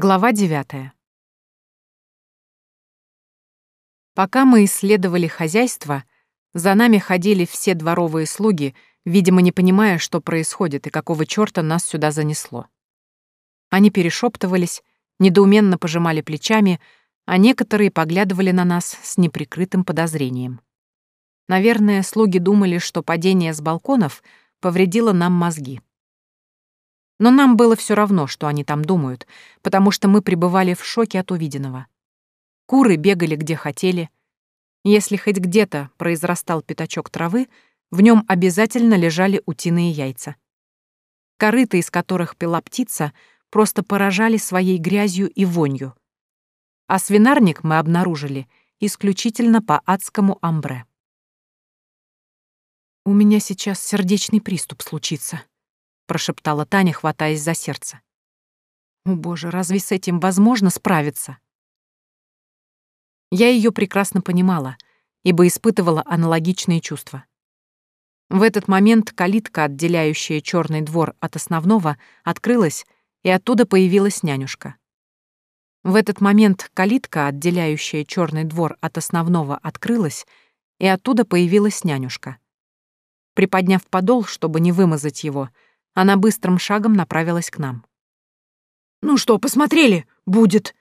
Глава девятая. Пока мы исследовали хозяйство, за нами ходили все дворовые слуги, видимо, не понимая, что происходит и какого чёрта нас сюда занесло. Они перешептывались, недоуменно пожимали плечами, а некоторые поглядывали на нас с неприкрытым подозрением. Наверное, слуги думали, что падение с балконов повредило нам мозги. Но нам было все равно, что они там думают, потому что мы пребывали в шоке от увиденного. Куры бегали где хотели. Если хоть где-то произрастал пятачок травы, в нем обязательно лежали утиные яйца. Корыта, из которых пила птица, просто поражали своей грязью и вонью. А свинарник мы обнаружили исключительно по адскому амбре. «У меня сейчас сердечный приступ случится», прошептала Таня, хватаясь за сердце. О боже, разве с этим возможно справиться? Я ее прекрасно понимала, ибо испытывала аналогичные чувства. В этот момент калитка, отделяющая черный двор от основного, открылась, и оттуда появилась нянюшка. В этот момент калитка, отделяющая черный двор от основного, открылась, и оттуда появилась нянюшка. Приподняв подол, чтобы не вымазать его, она быстрым шагом направилась к нам. «Ну что, посмотрели? Будет.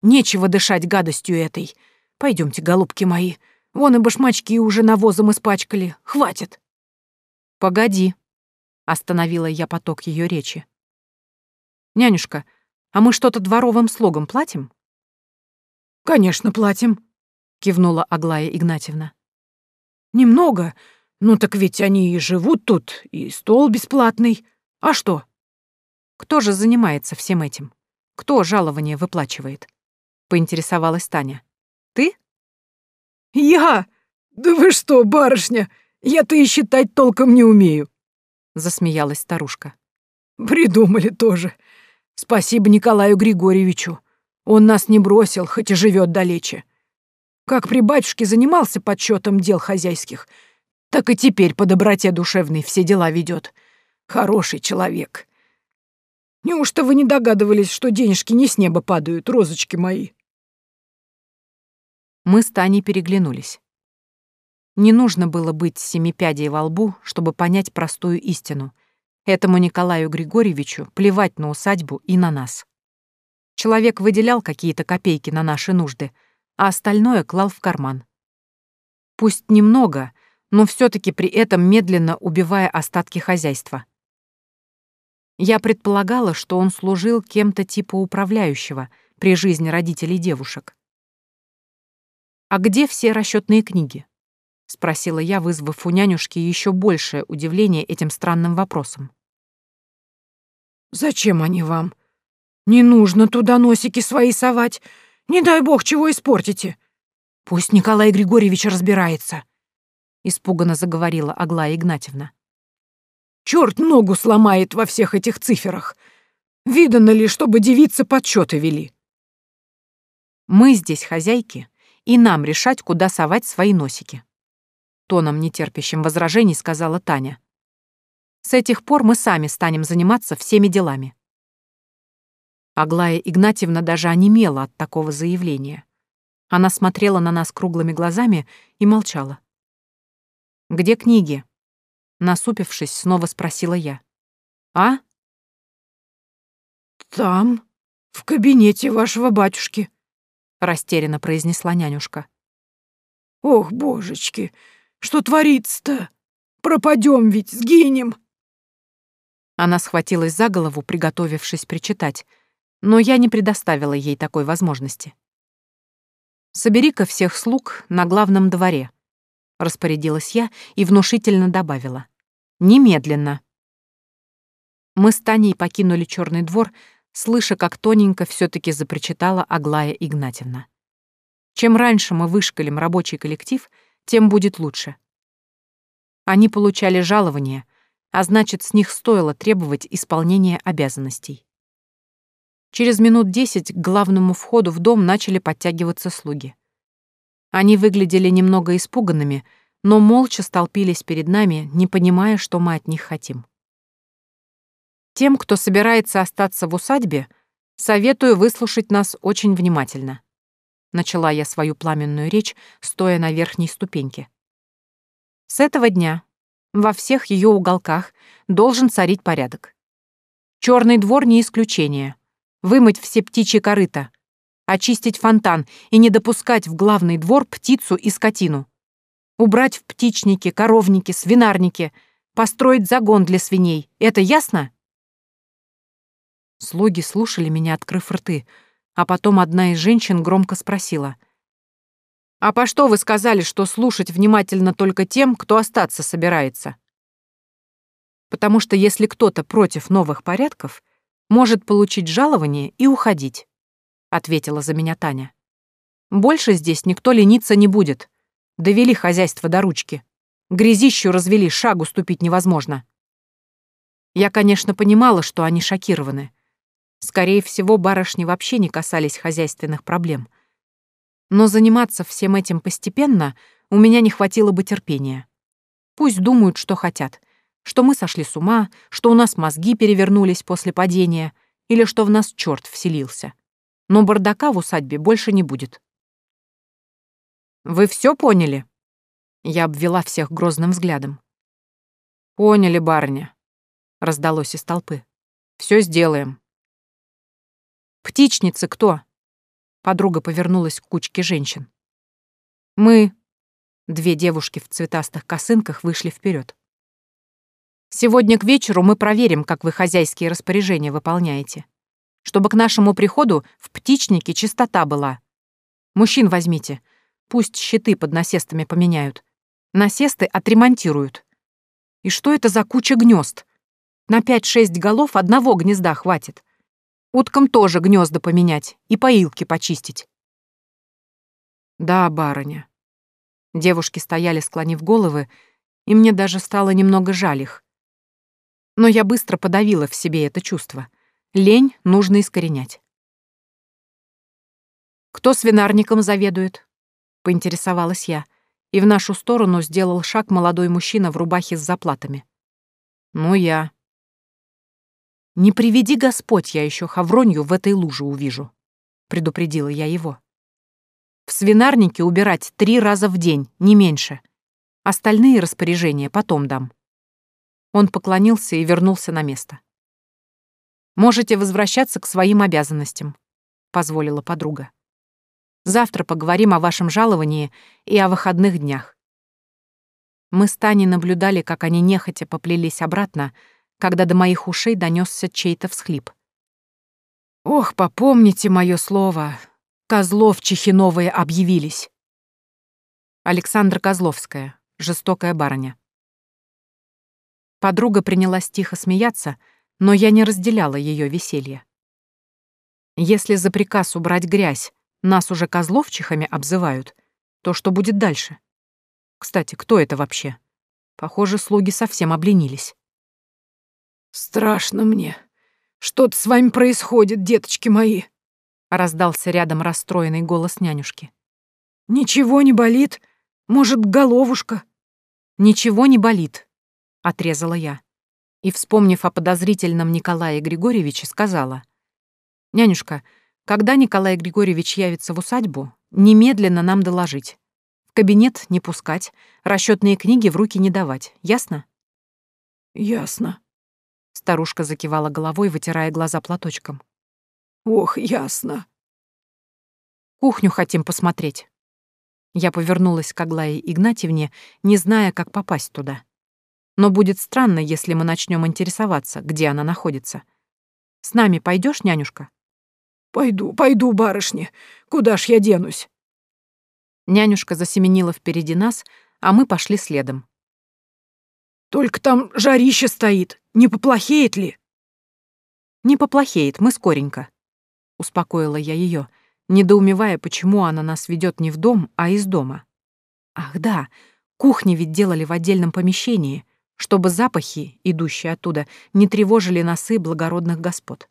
Нечего дышать гадостью этой. Пойдемте, голубки мои. Вон и башмачки уже навозом испачкали. Хватит!» «Погоди», — остановила я поток ее речи. «Нянюшка, а мы что-то дворовым слугам платим?» «Конечно, платим», — кивнула Аглая Игнатьевна. «Немного, ну так ведь они и живут тут, и стол бесплатный. А что? Кто же занимается всем этим? Кто жалование выплачивает? Поинтересовалась Таня. Ты? Я? Да вы что, барышня? Я-то и считать толком не умею. Засмеялась старушка. Придумали тоже. Спасибо Николаю Григорьевичу. Он нас не бросил, хоть и живет далече. Как при батюшке занимался подсчетом дел хозяйских, так и теперь по доброте душевной все дела ведет. Хороший человек. Неужто вы не догадывались, что денежки не с неба падают, розочки мои?» Мы с Таней переглянулись. Не нужно было быть семипядей во лбу, чтобы понять простую истину. Этому Николаю Григорьевичу плевать на усадьбу и на нас. Человек выделял какие-то копейки на наши нужды, а остальное клал в карман. Пусть немного, но все таки при этом медленно убивая остатки хозяйства. Я предполагала, что он служил кем-то типа управляющего при жизни родителей девушек. «А где все расчетные книги?» — спросила я, вызвав у нянюшки еще большее удивление этим странным вопросом. «Зачем они вам? Не нужно туда носики свои совать. Не дай бог, чего испортите. Пусть Николай Григорьевич разбирается», — испуганно заговорила Аглая Игнатьевна. Черт ногу сломает во всех этих циферах. Видано ли, чтобы девицы подсчеты вели? Мы здесь хозяйки, и нам решать, куда совать свои носики. Тоном, нетерпящим возражений, сказала Таня. С этих пор мы сами станем заниматься всеми делами. Аглая Игнатьевна даже онемела от такого заявления. Она смотрела на нас круглыми глазами и молчала. «Где книги?» Насупившись, снова спросила я. «А?» «Там, в кабинете вашего батюшки», — растерянно произнесла нянюшка. «Ох, божечки, что творится-то? Пропадем ведь, сгинем!» Она схватилась за голову, приготовившись причитать, но я не предоставила ей такой возможности. «Собери-ка всех слуг на главном дворе», — распорядилась я и внушительно добавила. Немедленно. Мы с Таней покинули черный двор, слыша, как тоненько все таки запричитала Аглая Игнатьевна. Чем раньше мы вышкалим рабочий коллектив, тем будет лучше. Они получали жалование, а значит, с них стоило требовать исполнения обязанностей. Через минут десять к главному входу в дом начали подтягиваться слуги. Они выглядели немного испуганными — но молча столпились перед нами, не понимая, что мы от них хотим. Тем, кто собирается остаться в усадьбе, Советую выслушать нас очень внимательно. Начала я свою пламенную речь, стоя на верхней ступеньке. С этого дня во всех ее уголках должен царить порядок. Черный двор не исключение. Вымыть все птичьи корыта, очистить фонтан и не допускать в главный двор птицу и скотину. Убрать в птичнике, коровнике, свинарнике, построить загон для свиней. Это ясно? Слуги слушали меня, открыв рты, а потом одна из женщин громко спросила. «А по что вы сказали, что слушать внимательно только тем, кто остаться собирается?» «Потому что если кто-то против новых порядков, может получить жалование и уходить», — ответила за меня Таня. «Больше здесь никто лениться не будет. Довели хозяйство до ручки. Грязищу развели, шагу ступить невозможно». Я, конечно, понимала, что они шокированы, Скорее всего, барышни вообще не касались хозяйственных проблем. Но заниматься всем этим постепенно у меня не хватило бы терпения. Пусть думают, что хотят, что мы сошли с ума, что у нас мозги перевернулись после падения или что в нас черт вселился. Но бардака в усадьбе больше не будет. «Вы все поняли?» Я обвела всех грозным взглядом. «Поняли, барыня», — раздалось из толпы. Все сделаем». «Птичницы кто?» Подруга повернулась к кучке женщин. «Мы...» Две девушки в цветастых косынках вышли вперед. «Сегодня к вечеру мы проверим, как вы хозяйские распоряжения выполняете. Чтобы к нашему приходу в птичнике чистота была. Мужчин возьмите. Пусть щиты под насестами поменяют. Насесты отремонтируют. И что это за куча гнезд? На пять-шесть голов одного гнезда хватит. Уткам тоже гнезда поменять и поилки почистить. Да, барыня. Девушки стояли, склонив головы, и мне даже стало немного жаль их. Но я быстро подавила в себе это чувство. Лень нужно искоренять. «Кто свинарником заведует?» — поинтересовалась я, и в нашу сторону сделал шаг молодой мужчина в рубахе с заплатами. «Ну, я», «Не приведи Господь, я еще хавронью в этой луже увижу», — предупредила я его. «В свинарнике убирать три раза в день, не меньше. Остальные распоряжения потом дам». Он поклонился и вернулся на место. «Можете возвращаться к своим обязанностям», — позволила подруга. «Завтра поговорим о вашем жаловании и о выходных днях». Мы с Таней наблюдали, как они нехотя поплелись обратно, когда до моих ушей донесся чей-то всхлип. «Ох, попомните мое слово! Козлов Чехиновые объявились!» Александра Козловская, жестокая барыня. Подруга принялась тихо смеяться, но я не разделяла ее веселье. Если за приказ убрать грязь нас уже козловчихами обзывают, то что будет дальше? Кстати, кто это вообще? Похоже, слуги совсем обленились. «Страшно мне. Что-то с вами происходит, деточки мои», — раздался рядом расстроенный голос нянюшки. «Ничего не болит? Может, головушка?» «Ничего не болит», — отрезала я. И, вспомнив о подозрительном Николае Григорьевиче, сказала. «Нянюшка, когда Николай Григорьевич явится в усадьбу, немедленно нам доложить. В кабинет не пускать, расчетные книги в руки не давать. Ясно?» «Ясно», Старушка закивала головой, вытирая глаза платочком. «Ох, ясно». «Кухню хотим посмотреть». Я повернулась к Аглае Игнатьевне, не зная, как попасть туда. Но будет странно, если мы начнем интересоваться, где она находится. С нами пойдешь, нянюшка? Пойду, пойду, барышня. Куда ж я денусь? Нянюшка засеменила впереди нас, а мы пошли следом. Только там жарище стоит. Не поплохеет ли? Не поплохеет, мы скоренько. Успокоила я ее, недоумевая, почему она нас ведет не в дом, а из дома. Ах да, кухни ведь делали в отдельном помещении, чтобы запахи, идущие оттуда, не тревожили носы благородных господ.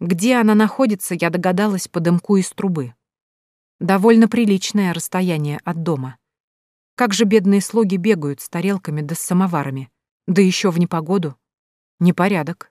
Где она находится, я догадалась по дымку из трубы. Довольно приличное расстояние от дома. Как же бедные слуги бегают с тарелками да с самоварами, да еще в непогоду. Непорядок.